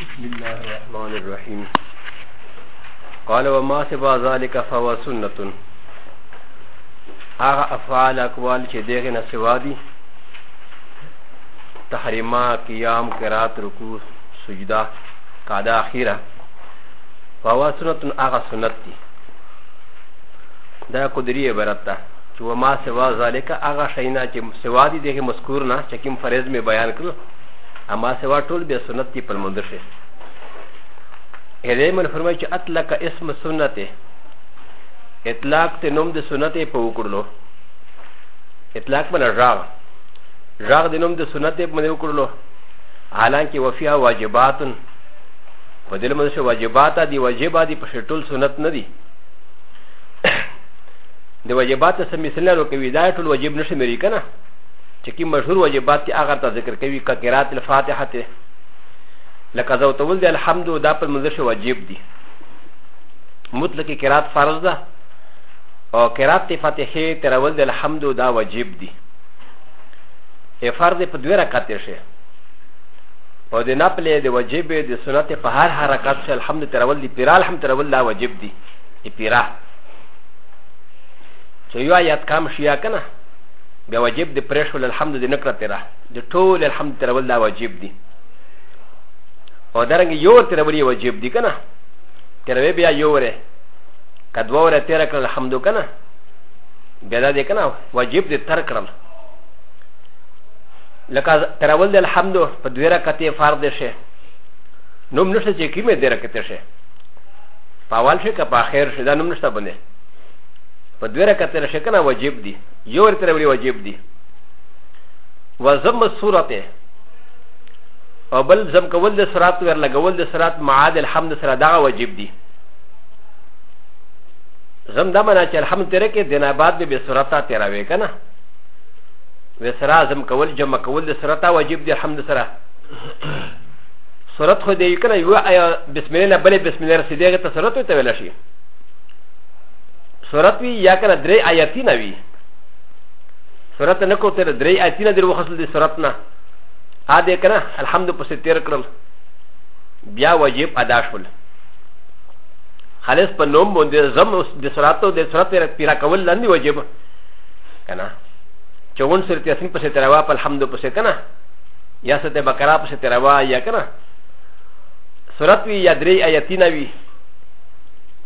بسم الله الرحمن الرحيم قال وما سبا ذلك فهو سنة هغه افعال اقوال چې دغه نه سوا دي تحریما قیام قرات رکوع سجده قاعده اخیره فهو سنة هغه سنت دي دا قدري عبارت ده چې وما سوا ذلك هغه شینا چې سوا دي دغه مذکور نه چې کوم فرض می بیان کړو اما سوا ټول به سنت دی پر مندر شي هدايه من فرمایي چې اطلق اسم سنت اطلاق ته نوم د سنت په وکړلو اطلاق من راغ راغ د نوم د سنت په منو وکړلو حالانکه وفیا واجبات په دې لمن شو واجبات دي واجبات دي په ټول سنت نه دي د واجبات څخه مثلونه ورکوي دا ټول واجب نشي مری کنه چې کی مشهور واجبات کې هغه ته ذکر کوي ک قرات الفاتحه ته لکه زو تول د الحمد دا په منځ شو واجب دي مطلق قرات فرض ده او قرات فاتحه تر اول د الحمد دا واجب دي ای فرض په دوه رکعات شي او د ناپل د واجب د سنت په هر حرکت شي الحمد تر اول دی پیرا الحمد تر اول دا واجب دي پیرا چې یو آیات کام شي یا کنه بیا واجب دی پرې شول الحمد دې نکړه تیرا د ټول الحمد تیرول دا واجب دی او درنګ یو تیرول یې واجب دی کنه تیروي بیا یو وره که دوه وره تیر کړل الحمد کنه بیا دا دې کنه واجب دې تر کړل لکه تیرول د الحمد په دوه رکعتې فرض شي نوم نشته چې کیمه دې رکعتې شي په اول شي که په اخر شي دا نوم نشته باندې په دوه رکعت سره شکنه واجب دي یو ورته وری واجب دي وزم سورته او بل زم کول د سرات ور لګول د سرات معاد الحمد سره دا واجب دي زم دا منا چې الحمد تر کې دنا بعد به سرات تیرا وې کنه و سرا زم کول جمع کول د سرات واجب دي الحمد سره سورت خو دی کنه یو آیا بسم الله بل بسم الله رسیدې هغه ته سورت ته ویل شي سورت وی یا کنه درې آیاتی نه وی سورت نه کو تر درې آیاتی نه درو خصل دی سورت نه ا دې کنه الحمد پس تیر کړل بیا واجب ادا شول خالص په نوم باندې زم اوس د سورت او د سورت پیرا کول لاندې واجب کنه چون سرت یاسین پس تیر واپ الحمد پس کنه یا سته بقره په ستر وا یا کنه سورت وی یا درې آیتین وی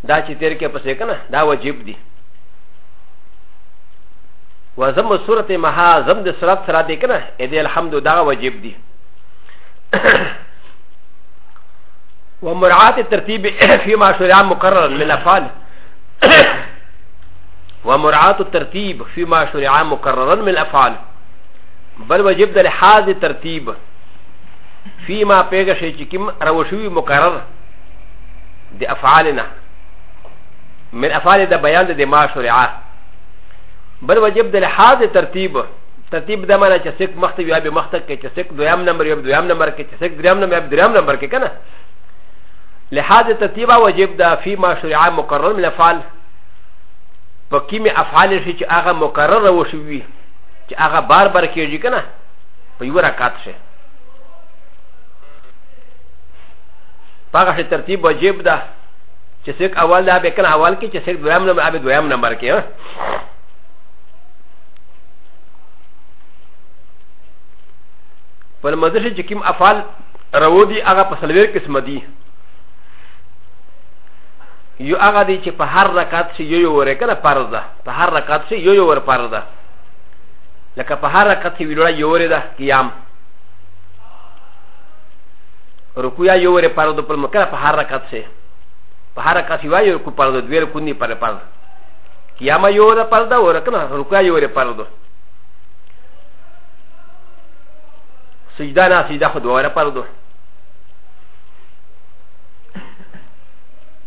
دا چې تیر کې پسې کنه دا واجب دي وزم سورت مها زم د سورت سره دې کنه اې دې الحمد دا واجب دي ومراعات الترتيب فيما شرع مقرر من الافعال ومراعات الترتيب فيما شرع مقررا من الافعال بل وجب د لحاظ ترتیب فيما پیغه شي چې کوم روشوي مقرر د افعالنا من افعال د بیان د ما شرعه بل وجب د لحاظ ترتیب ترتیب د معنی چې سک مخته وي به مخته کې چې سک دویم نمبر یو دویم نمبر کې چې سک دریم نمبر یو دریم نمبر کې کنه لحاظ ترتیب واجب ده فی ما شرع مقرر من افعال په کیمه افعال شي چې هغه مقرر وشوي چې هغه بار بار کېږي که نه په یو رکعت شي په هغه شي ترتیب واجب ده چې څوک اول ده به که نه اول کې چې څوک دویم نمبر به دویم نمبر کې په مزه چې کوم افعال راو دي هغه په سلویر قسم دي یو هغه دی چې په هر رکعت شي یو ور کنه فرض ده په هر رکعت شي یو ور فرض ده لکه په هر رکعت کې ویلوړه یورې ده قیام رکوع یورې پر د پر مکه په هر رکعت سه په هر رکعت یو یو کو پر د دویر کونی پر پر قیام یورې پر دا ور کنه رکوع یورې پر دو سجده نه سجده خو دواره پر دو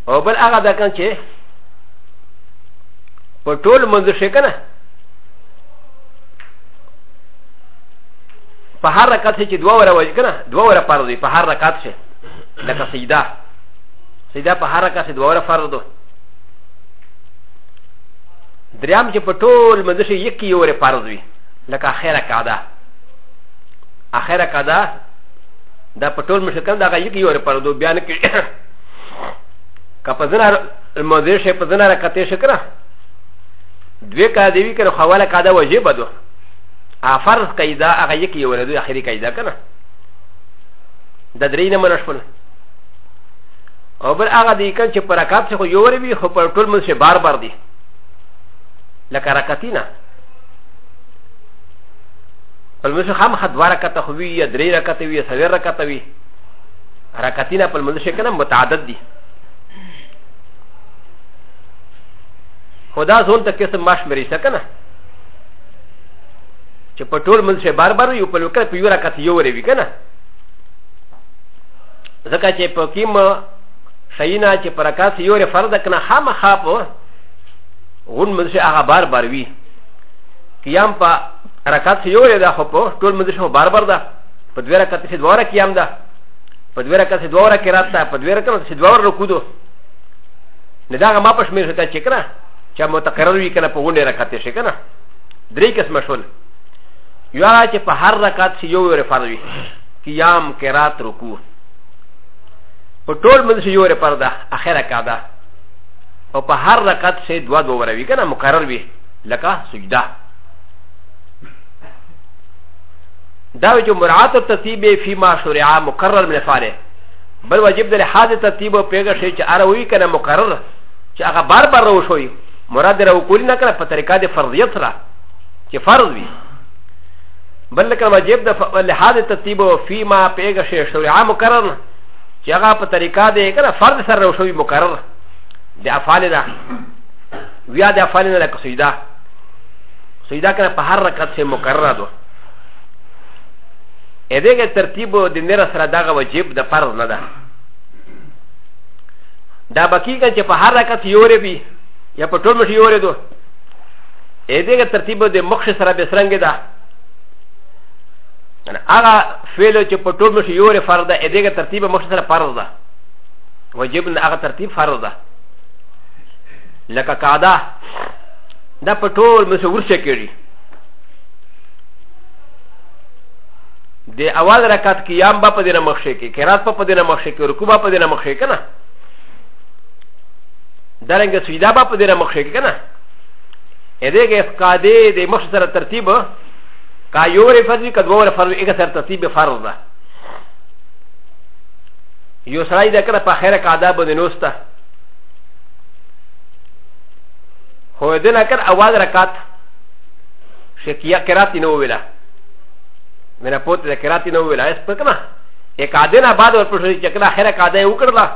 او بل هغه د کان چې په ټول منځ شي کنه په هر رکعت کې چې دوه وره وایي کنه دوه وره فرض وي په هر رکعت کې لکه سجده سجده په هر رکعت کې دوه وره فرض ده دریم چې په ټول منځ کې یک یو وره فرض وي لکه اخره قاعده اخره قاعده دا په ټول مشکل دا یک یو وره فرض بیا نه کې که په ځنه منځ کې په ځنه رکعت کې شکر دوی کا دی وی کر خوله کا دا وجه بدو ا فرض قاعده هغه یک یو ردو اخری قاعده کنه د درې نه منشفل او بل هغه دی کله چې پرکات څخه یو ور وی خو پر ټول منځ بار بار دی لکه رکتینا په منځ خام خدوار کته خو وی یا درې رکته وی یا سویر رکته وی رکتینا په منځ کنه متعدد دی خو دا ځون ته قسم ماش مری سه کنه چې په ټول منځ شي بار بار یو په لوکر په یو رکعت یو وروي کنه ځکه چې په کیم شینا چې پر رکعت یو وروي فرض کنه هم خاپ غون منځ شي هغه بار بار وی قیام په رکعت یو وروي دا خو په ټول منځ شي بار بار ده په دوه رکعت شي دوه رکعت قیام ده په دوه رکعت شي دوه رکعت راته په دوه رکعت شي دوه رکعت نه دا ما په شمیر شته چې کنه چې متقرر وي کنه په غونډه رکعت شي کنه درې قسم شول یو هغه چې په هر رکعت شي یو ور فرض وي قیام قرات رکوع په ټول منځ شي یو ور فرض ده اخره کاده او په هر رکعت شي دوا دوا ور وي کنه مقرر وي لکه سجده دا جو مراعات الترتیب فيما شرع مقرر من فاره بل واجب د حاضر ترتیب او پیغه شي چې اره وی کنه مقرر چې هغه بار بار راو شوی مراد راو کولی نه کنه په طریقه د فرضیت سره چې فرض وي بل کنه واجب د حاضر ترتیب او فيما پیغه شي شرع مقرر چې هغه په طریقه د کنه فرض سره راو شوی مقرر د افعال نه ویا د افعال نه لکه سجده سجده کنه په هر رکعت سره مقرر ده ا د غ ترتیب د نر سره دغه وجب د فرض نه ده دا بکی کن چې په هر رکعت یورې وي یا په ټول مشي یورې دو ا د غ ترتیب د مخش سره به سرنګ ده هغه فعل چې په ټول مشي یورې فرض ده ا د غ ترتیب مخش سره فرض ده وجب نه هغه ترتیب فرض ده لکه قاعده دا په ټول مشي ورشه کېږي د اول رکعت کې یام با په دې نه مخ شي کې قرات په دې نه مخ شي کې رکوع با په دې نه مخ شي کنه درنګ سجدا با په دې نه مخ شي کنه ا دې کې قاعده د مخ سره ترتیب کا یو ور فرض کا دوه ور فرض یک سره ترتیب فرض ده یو سړی دا کړه په خیره قاعده باندې نوسته هو دې نه کړ اول رکعت شکیه قرات نه ویلا منا پوت د قرات نه ویلا اس په کما یک ادنا بعد ور پښې چې کله خیره قاعده وکړه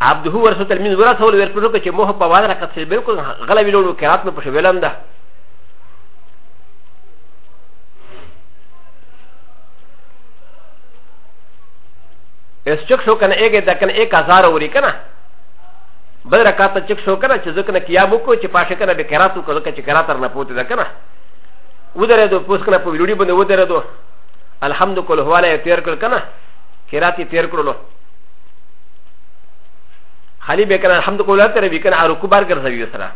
عبد هو ورسو تلمین ورا سول ور پښې چې موه په واره کتل بالکل غلا ویلو قرات نه پښې ویلم ده اس چک شو کنه ایګه د کنه 1000 وری کنه بل رکعت چک شو کنه چې ځکه نه قیام وکړو چې پاشه کنه به قرات وکړو ځکه چې قرات تر نه پوتې ده کنه ودرېدو پوس کنه په ویډیو باندې ودرېدو الحمد کول هواله یې تیر کړ کنه قرات یې تیر کړلو خالی به کنه الحمد کول تر به کنه رکوع بار ګرځوي سره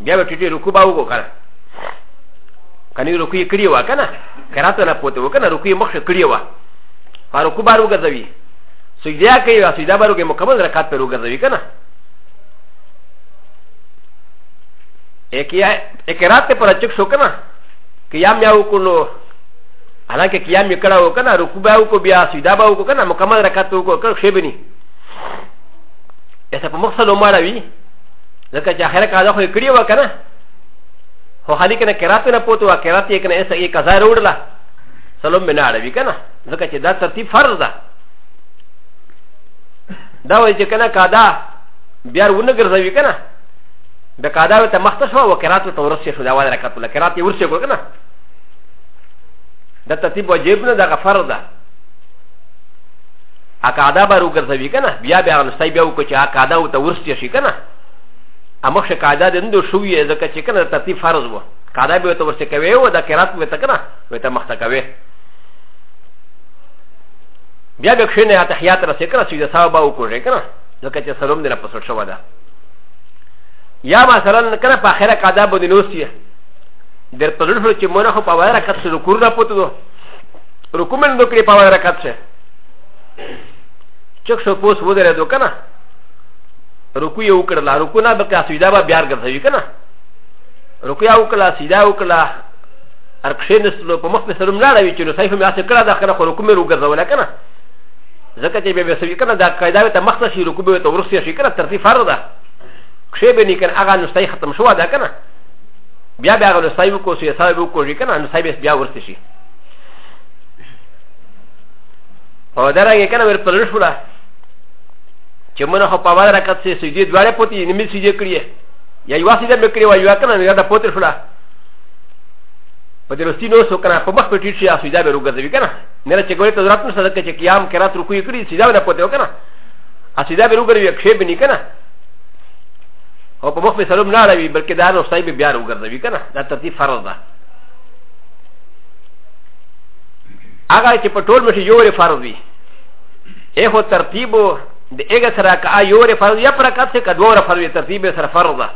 بیا به ټیټې رکوع باو کو کنه کنه رکوع یې کړی و کنه قرات نه پوتې و کنه رکوع یې مخ کړی و فاروق بار وګرځوي سجده کوي او سجده به روکه مکمل رکعت پر وګرځوي کنه اکیا اکرات پر چک شو کنه قیام یا وکړو حالانکه قیام یې کړه وکنه رکوع به وکړو بیا سجده به وکړو کنه مکمل رکعت وکړو کړه شی بني ایسه په مقصد عمر وی ځکه چې اخر کاله خو کړی و کنه خو خالي کنه کرات نه پوتو کرات یې کنه ایسه یې قضا وروړه سلام بنا عربي کنه ځکه چې دا ترتیب فرض ده دا وایي چې کنه کادا بیا ونه ګرځوي کنه د کادا ته مخته شو او کرات ته ورسې شو دا وایي رکعت له کرات یې ورسې کړ کنه دا ترتیب واجب نه دا غفر ده ا کادا به وګرځوي کنه بیا بیا نستای بیا وکړي چې ا کادا ته ورسې شي کنه ا مخ کادا د اندو شوې ځکه چې کنه ترتیب فرض وو کادا به ته ورسې کوي او دا کرات به ته کنه به ته مخته کوي بیا به کښینه یا تحیات رسې کنه سجده ساو به وکړې کنه لکه چې سلام دې نه پسو شو ده یا مثلا کنه په اخره قاعده باندې نوسی در په لور چې مونږ خو په وړه رکعت سره رکوع نه پوتو دو رکوع من دوکړي په وړه رکعت سره چک شو پوس ودرې دو کنه رکوع یې وکړه رکوع نه بکا سجده به بیا ګرځوي کنه رکوع یې وکړه سجده وکړه ار کښېنستلو په مخ مې سره ملاړه وي چې نو صحیح مې هسې کړه دا خره خو رکو مې وګرځوله که نه ځکه چې بیا به سوي که نه دا قاعده به ته مخ ته شي رکو به ته وروسته شي که نه ترتیب فرض ده کښې به نه که نه هغه نو صحیح ختم شوه ده که نه بیا بیا هغه نو صحیح وکړو سوی صاحب وکړو که نه نو صحیح بیا ورسته شي او دا رنګه که نه ور پرل شوله چې مونږ خو په اول رکعت سي سجدي دواړه پوتي نیمه سجدي کړی یا یو سجده به کړی و یو کنه نه دا پوتې شوله په دې رستی نو سو کنه په مخ په ټیټ شي اسوی دا به روګرځوي کنه نه چې ګورې ته ضرورت نشته چې قیام کرا تر کوی کړی سیدا نه پته وکنه اسوی دا به روګروي کښې به نه کنه او په مخ په سلام نه راوي بلکې دا نو سای به بیا روګرځوي کنه دا ترتیب فرض ده هغه چې په ټول مشي یو فرض وي اې هو ترتیب د ایګه سره کا یو فرض یا پر کات څخه دوه فرض ترتیب سره فرض ده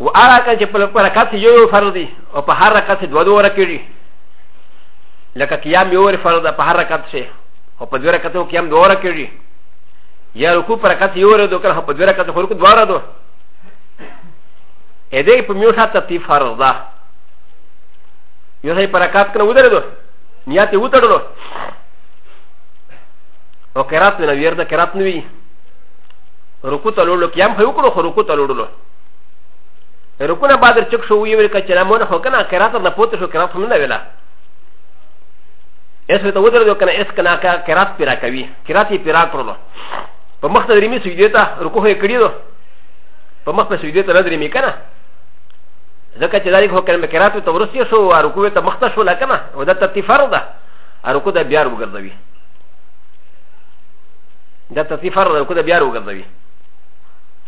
و ارا کان چې په لپاره کات یو یو فرض دی او په هر رکعت دوه دوه رکړي لکه قیام یو فرض په هر رکعت شي او په دوه رکعتو قیام دوه رکړي یا رکوع پر رکعت یو ردو کړه په دوه رکعت خو رکوع دوه ردو ا دې په میو شاته تی فرض ده یو ځای پر رکعت کنه ودرېدو نیت یې وتړلو او قرات نه ویرده قرات نه وی رکو ته لوړو قیام خو وکړو خو رکو ته لوړو رکو نه بعد چک شو وی ویل کچې رامونه خو کنه قرات نه پوت شو قرات هم نه ویلا اس ته ودر دو کنه اس کنه کا قرات پیرا کوي قرات یې پیرا کړو په مخ ته درمی سجده ته رکو یې کړی دو په مخ په سجده ته نظر می کنه ځکه چې دا یو کلمه قرات ته ورسې شو او رکو ته مخ ته شو لکنه او دا ترتیب فرض ده رکو دا بیا وګرځوي دا تصنیف فرض ده که دا بیا وګرځوي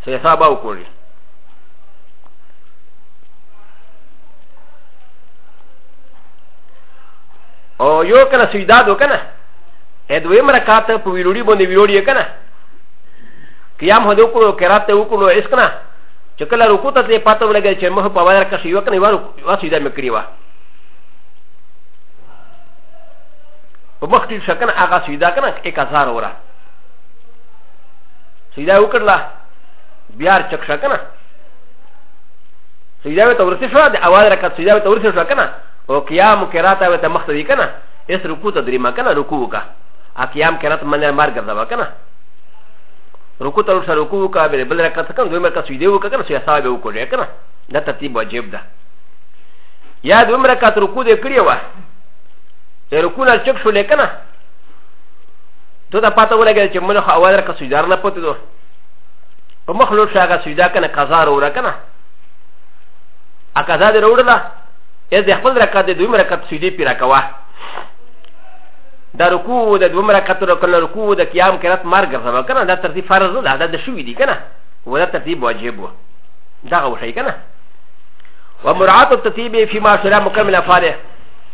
چې حساب او کوي او یو کنه سجدا دو کنه ا دویم رکعت په ویلوړي باندې ویلوړي کنه قیام هدو کړو قرات ته وکړو اس کنه چې کله رکوع ته ته پاتو لګی چې مه په واره کې یو کنه واسو دا مکریوا په مخ ټیټ شکن هغه سیدا کنه یک هزار ورا سیدا وکړلا بیا چک شکنه سیدا ته ورته شو د اول رکعت سیدا ته ورته شو کنه او قیام کراته ته مخ ته کنه اس رکوع ته درې ما کنه رکوع وکا ا قیام کراته منه مار ګرځا کنه رکوع ته ورسره رکوع وکا بل بل رکعت کنه دوی مرکه سیدا وکا کنه سیدا صاحب وکړه کنه دا ترتیب واجب ده یا دوی مرکه رکوع دې کړی و د رکو نه چک شو لیکنه ته دا پاته ولګې چې مله خو اول رکه سجدار نه پته دو په مخ لوټ شاګه سجدا کنه قضا وروړه کنه ا قضا دې وروړه اې د خپل رکعت د دویم رکعت سجدي پیرا کوا دا رکوع د دویم رکعت رکن رکوع د قیام کرات مار ګرځم کنه دا ترتیب فرض ده دا د شوې دي کنه ولا ترتیب واجب و دا غو شي کنه ومراعات الترتیب فيما شرع مكمل افعاله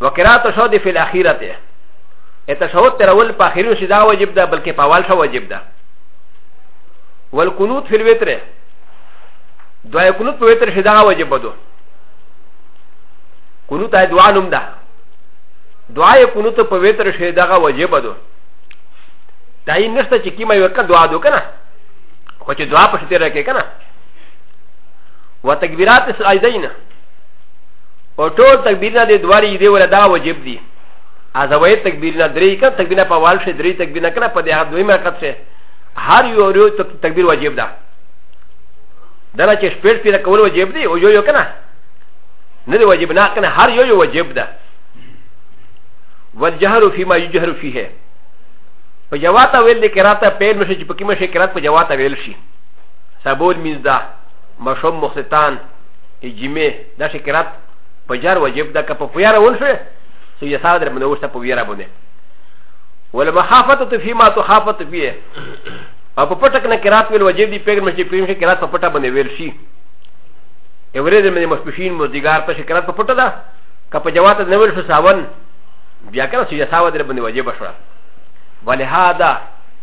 وقرات الشهود في الاخيره التشهد ترول په اخرين شي دا واجب ده بلکې په اول شو واجب ده والقنوت في الوتر دعاء قنوت في الوتر شي دا واجب ده قنوت دعاء نوم ده دعاء قنوت في الوتر شي دا واجب ده تعین نشته چې کیما یو کا دعا دو کنه خو چې دعا په شته راکې کنه وتکبیرات سایدینه او ټول تکبیرنا د دواري دی ولا دا واجب دي ازوي تکبیرنا درې کړه تکبیرنا په وال شي درې تکبیرنا کړه په دې هغه دویمه رکعت شي هر یو یو تکبیر واجب ده دا چې شپږ پیره کول واجب دي او یو یو کنه نه دی واجب نه کنه هر یو یو واجب ده والجهر فيما يجهر فيه په جواب ته ویل دي کراته پیل مشه چې پکې مشه کرات په جواب ته ویل شي سبول مینځ ده مشوم مخصتان اجمه دا شي کرات په جار وجب دا که په فيار ول شي سو يا صادر من وسته په ويرا بونه ولا مخافته في ما تخافت فيه او په پټک نه کرات ویل وجب دی پیغمبر چې پریم شي کرات په پټه باندې ویل شي اورې دې مې مخفشین مزدګار په شي کرات په پټه ده که په جوات نه ویل شو ساون بیا کنه سو یساو در باندې وجب شو ولهذا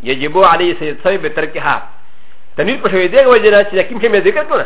يجب عليه سيد سوي بتركها تنير پښوي دې وجه نه چې کوم څه مې ذکر کړو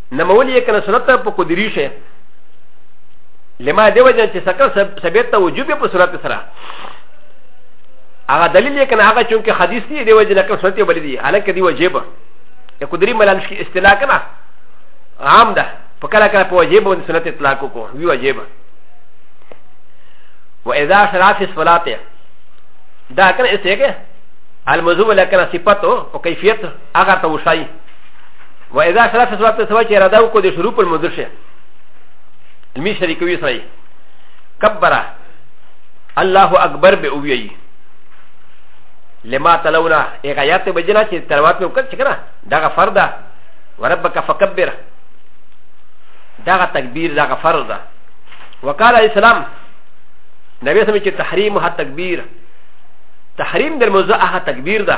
نمولي يكنا سرطة بقدريشة لما دي وجه چه سكر سبيت وجوب يبو سرطة سرا هغه دلیل یې کنه هغه چونکه حدیث دی دی وجه نکړ سنت یې بلی دی حالانکه دی واجب یې قدرې ملامش کې اصطلاح کنه عام ده په کله کله په واجب باندې سنت اطلاق کو وی واجب و اذا شراف الصلاه دا کنه استګه الموضوع لکه صفته او کیفیت هغه ته وشای و اذا شرف سواب ته سوا چې اراده وکړو د شروع پر مدر شي علمي شریکوي سره کبره الله اکبر به ویي لما تلونا اغایات بجنا چې تلوات مې وکړ چې کنه دغه فردا وربک فکبر دغه تکبیر دغه فردا وقال السلام نبی سمې چې تحریم ها تکبیر تحریم در موضوع ها تکبیر ده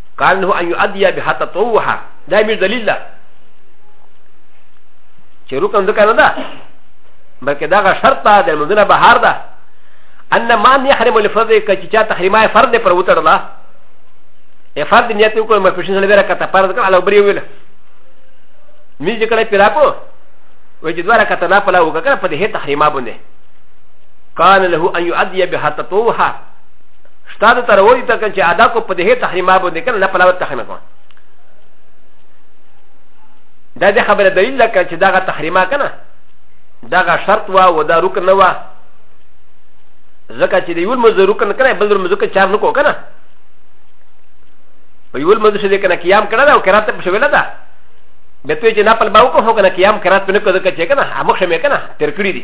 قال له ان يؤدي بها تطوعها دا مش دليل ده چې رکن ځکه نه ده بلکې دا غا شرط ده د منځنه بهار ده ان ما نه يحرم الفرد کچې چا تحریمه فرد پر وتړله ا فرد نیت وکړ مې پښین سره ورکه ته فرض کړه او بری ویل مې چې کله پیرا کو وې چې دواره کته نه پلا وکړه په دې تحریمه باندې قال له ان يؤدي بها تطوعها شتا د تر وایي ته چې ادا کو په دې تحریما باندې کنه نه پلاوت تحریما کوه دا د خبره دلیل لکه چې دغه تحریما کنه دغه شرط وا و دا رکن نه وا ځکه چې د یول مزه رکن کنه بل مزه کې چار نه کو کنه په یول مزه شې کنه قیام کړه دا او قرات په شویل ده به ته چې نه پل باو کو هو کنه قیام قرات په نه کو ځکه چې کنه هغه مخ مې کنه تر کړی دي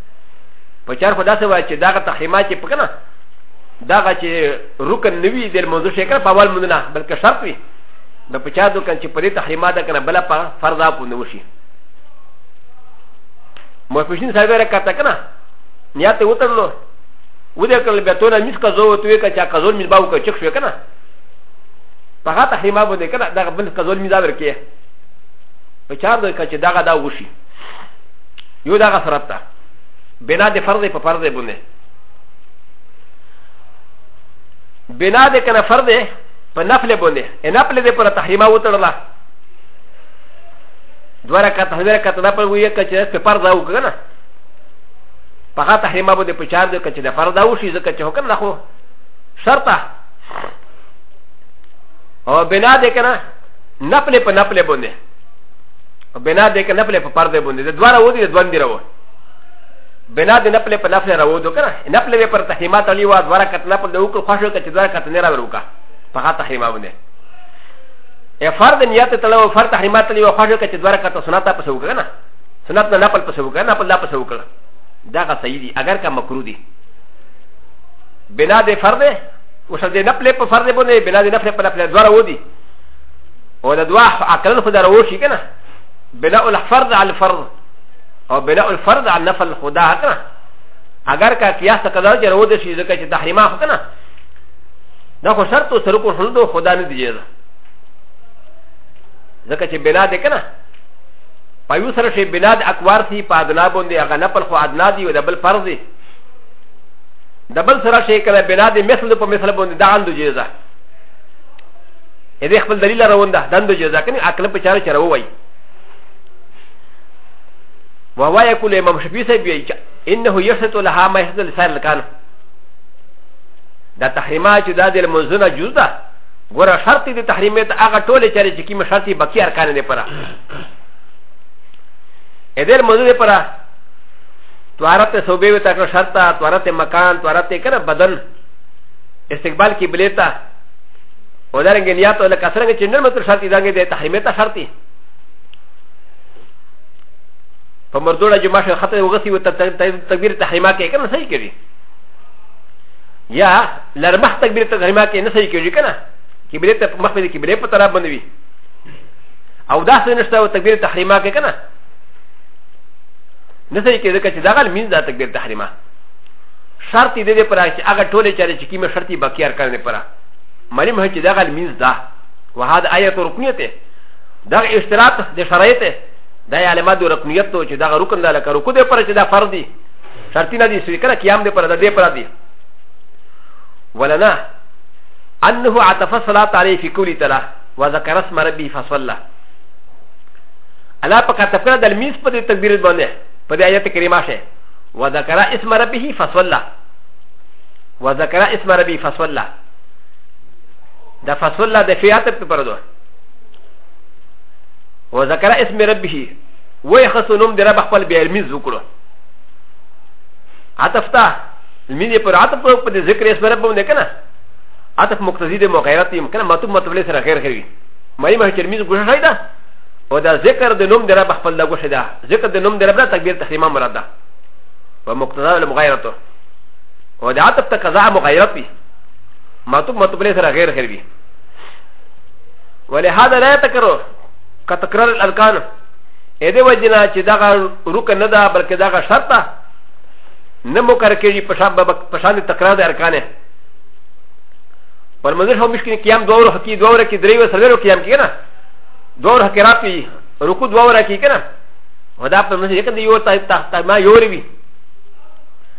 په چار خدا سه وای چې دا تحریمات چې پکنه دا چې رکن نوی د موضوع شکر په اول مونږ نه بلکې شرط وي د پچا دو کن چې پرې تحریمات کنه بل په فرض اپ نه وشي مفشین صاحب را کته کنه نیات وترلو و دې کړل به تونه میس کزو وتوي کا چا کزول می باو کا چک شو کنه په هغه تحریمات باندې کنه دا بل کزول می دا ورکه په چار دو کن چې دا دا وشي یو دا غا صورت ده بنا د فرض په فرض بونه بنا د کنه فرض په نفل بونه ان نفل د پر تحریمه وتړله دوه رکعت دوه رکعت نه په ویه کچې په فرض او کنه په هغه تحریمه بونه په چار د کچې د فرض او شي ځکه چې حکم نه خو شرطه او بنا د کنه نفل په نفل بونه بنا دې کنه په پرده باندې د دواره ودی د دوندې راو بنا دې نه په په نفل راو دو کنه نه په پر تحریمات علی وا دواره کتنه په دوه کو خوشو کچ دواره کتنه را وروکا په هغه تحریمه باندې ا فرد نیت تلو فرد تحریمات علی وا خوشو کچ دواره کتنه سنت په سو کنه سنت نه نفل په سو کنه نفل لا په سو کنه دا غا صحیح دي اگر کا مکروه دي بنا دې فرد وشل دې نفل په فرد باندې بنا دې نفل په نفل دواره ودی او د دوا عقلن خدا روشي کنه بناء الفرض على الفرض او بناء الفرض على نفل خدا کنه اگر کا قیاس تقدر چې رو دي شي ځکه چې تحریمه خو کنه دا خو شرط او سرکو حدود خدا نه دی جزا ځکه چې بنا دې کنه په یو سره شي بنا د اکوار سي په ادنا باندې هغه نفل خو ادنا دی او د بل فرض دی د بل سره شي کنه بنا دې مثل په مثل باندې دا اندو جزا ا د ي خپل دليل روان ده دندو جزا کني عقل په چاره چره وای وهو يقول امام شفيع صاحب وی انه يشهد لها ما يشهد لسائر الكان دا تحريمات چې دا د منزونه جز ده ګوره شرط دي تحريمات هغه ټوله چره چې کیمه شرط بقي ارکان نه پره ا د ي منزونه پره توارت صوبه وتا کړ شرط توارت مکان توارت کنه بدن استقبال کی بلیتا و د ر ن ګ ن ي ا ت و ل ك ا س ر ن ګ چې نن متر شرط دي دانګې د تحریمه ته شرط دي په مردوړه جمعه شو خطه وغسی و تکبیر تحریمه کې کنه صحیح کړي یا لرمخ تکبیر تحریمه کې نه صحیح کړي کنه کې بلې ته مخ دې کې بلې په طرف باندې وي او دا څه نشته و تکبیر تحریمه کې کنه نه صحیح کړي ځکه چې دا غل مين دا تکبیر تحریمه شرط دې پر چې هغه ټوله چارې چې کیمه شرطي باقی ارکان نه پره معلوم هي چې دغه الميز ده وهذا آية ركنيته دغه اشتراط د شرایط دا یې علامه د رکنیت ته چې دغه رکن ده لکه رکو دی پر چې دا فرض دي شرطي نه دي سوي کنه قیام دی پر ده دی پر دي ولنا انه عطف الصلاه عليه في كل تلا وذكر اسم ربي فصلى الله پاک تفکر د الميز په دې تکبیر باندې په دې آیت کریمه شه وذكر اسم ربه فصلى و ذکر اسم ربی فصلا دا فصلا د فیات په پردو و ذکر اسم ربی و یخص نوم د رب خپل بیا علمي ذکرو عطف تا علمي دی پر عطف په د ذکر اسم رب باندې کنه عطف مقتضی د مغیرت یم کنه مطلب مطلب سره غیر غیر وي مې مه چې علمي ذکر شای دا او دا ذکر د نوم د رب خپل لګو شدا ذکر د نوم د رب نه تکبیر تحریمه مراد ده ومقتضى المغايرته او د عطف تقضا مغیرت وي معطوف معطوف له سره غیر غیر وي ولهذا لا يتكرر كتكرار الاركان ا د وجنا چې دغه رکن نه ده بلکې دغه شرط ده نه مو کار کوي په شان په شان تکرار د ارکانه پر مزه هم مشکل قیام دوه ور حقي دوه ور کې درې ور سره قیام کې نه دوه ور حقي راپی رکو دوه ور کې کنه ودا په مزه کې یو تا تا ما یوري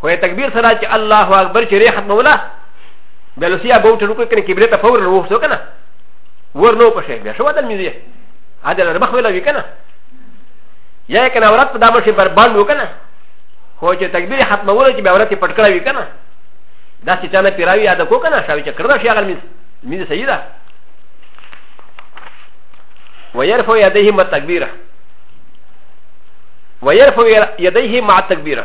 خو یې تکبیر سره چې الله اکبر چې ری ختمه ولا بیا لوسیا به وټر وکړي کنه کبرې ته فورا وښتو کنه ور نو پښې بیا شو دل میزه هدا لر مخ ولا وی کنه یا کنه اورات په دامه شي بر باندې وکنه خو چې تکبیر ختمه ولا چې بیا اورات پټ کړی وی کنه دا چې چانه پیراوی یاد کو کنه شاوی چې کړو شي هغه میز میز صحیح ده ويرفع يديه مع التكبيره ويرفع يديه مع التكبيره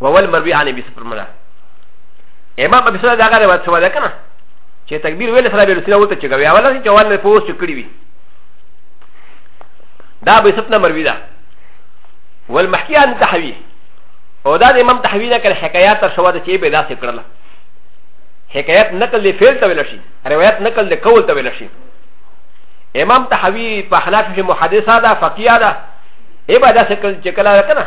وول مروي عن ابي سفر ملا امام ابي سفر دغه روایت سوا ده کنه چې تکبیر ویل سره به لسنه وته چې غوي اوله چې جوان نه پوس چکړي وي دا ابي سفر مروي ده والمحكي عن تحوي او دا د امام تحوي نه کړ حکایات تر شوا ده چې به داسې کړل حکایت نقل دی فعل ته ویل شي روایت نقل دی قول ته ویل شي امام تحوی په حناف کې محدثه ده فقیه ده ای به داسې کله چې کله کنه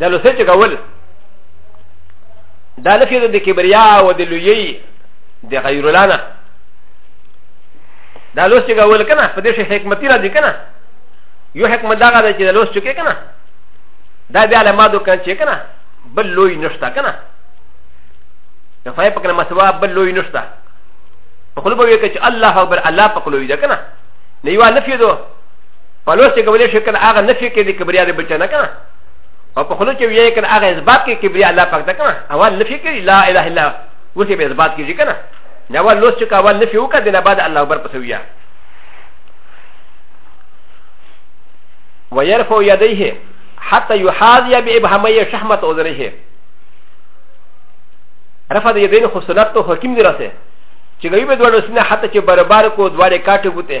دا لوسه چې کول دا لفظ د کبریا او د لوی د غیر لانا دا لوس چې کول کنه په دې شي حکمت را دي کنه یو حکمت دا غواړي چې دا لوس چې کنه دا بیا علاماتو کنه چې کنه بل لوی نشتا کنه د فای په کنه مسوا بل لوی نشتا په خپل به کې چې الله اکبر الله په لوی ده کنه نه یو لفظ په لوس کې ویل شي کنه هغه نفي کې د کبریا د بچ نه کنه او په خلو کې ویل کنه هغه اثبات کې کبریا الله پاک ده کنه اول نفي کې لا اله الا وسی به اثبات کې کنه نه اول لوس چې اول نفي وکړه د نه بعد الله اکبر پس ویا ويرفع يديه حتى يحاذي بابهميه شحمه اذنه رفع يدين خصلته حكيم درسه چې غيبه دوړو سنه حتى چې برابر کو دوړې کاټه بوته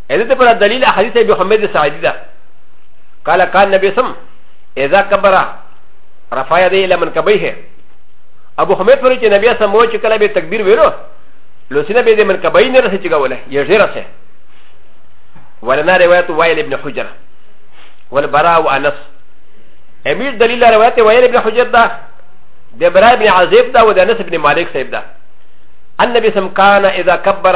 ا د ت ب ر دليل حديث ابي حميد سعيد ده قال قال نبي سم اذا كبر رفع يده الى من كبيه ابو حميد فري چې نبي سم وو چې کله به تکبیر ویلو لوسینه به د من کبای نه رسې چې کوله یې ډیر رسې ولنا روایت وائل ابن حجر والبراء وانس امیر دلیل روایت وائل ابن حجر ده د براء ابن عزيب ده و د انس ابن مالک صاحب ده النبي سم كان اذا كبر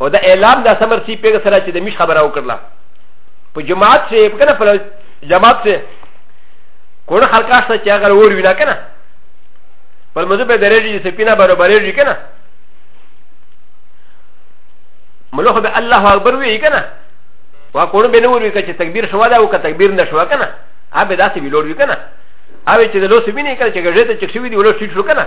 او دا اعلام دا سمر سی پیغه سره چې د میش خبره وکړه په جماعت سره په کنه په جماعت سره کونه خلکا سره چې هغه ور وینا کنه په مزه به درېږي سپینا برابرېږي کنه ملوخ به الله اکبر وی کنه وا کونه به نور وی چې تکبیر شو دا او که تکبیر نشو کنه هغه داسې ویلور وی کنه هغه چې د لوسې ویني کنه چې ګرځي ته چې شوی دی ولور شي شو کنه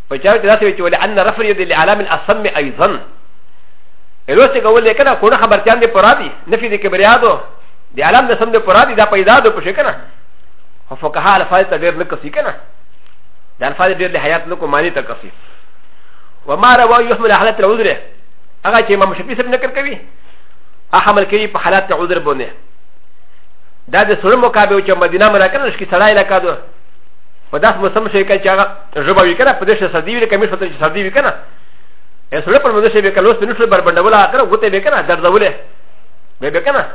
په چا چې داسې وي چې ولې ان رفر یې د لعلام الاسم ایضا الوس چې کول یې کنه کونه خبرتیان دې پورا دي نفي د کبریادو د علام د سم دې پورا دي دا پیدا دو پښې کنه خو فقها الفاظ ته ډېر نه کسي کنه د الفاظ ډېر له حیات نه کو معنی ته کسي وما روا يحمل حالت العذر هغه چې امام شفیع سم نکر کوي احمل کوي په حالت عذر باندې دا د سره مقابل چې مدینه مراکنه شکی سړای لکه په داس موسم شي کچ هغه ژبه وی کنه په دې شه سردی وی کمیش وته چې سردی وی کنه اسره پر مده شي به کلوس نه شو بربندول اخر غته به کنه دردوله به به کنه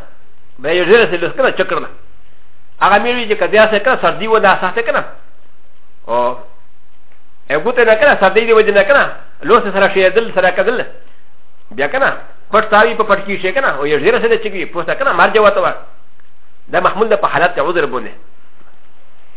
به یې ډېر سې لس کنه چکرل هغه مې وی چې کدیا سه کنه سردی و دا ساته کنه او غته نه کنه سردی دی وجه نه کنه لوس سره شي دل سره کدل بیا کنه پټ تاوی په پټ کې شي کنه او یې ډېر سې چګي پوسټ کنه مار جوته و دا محمود په حالت عذر بونه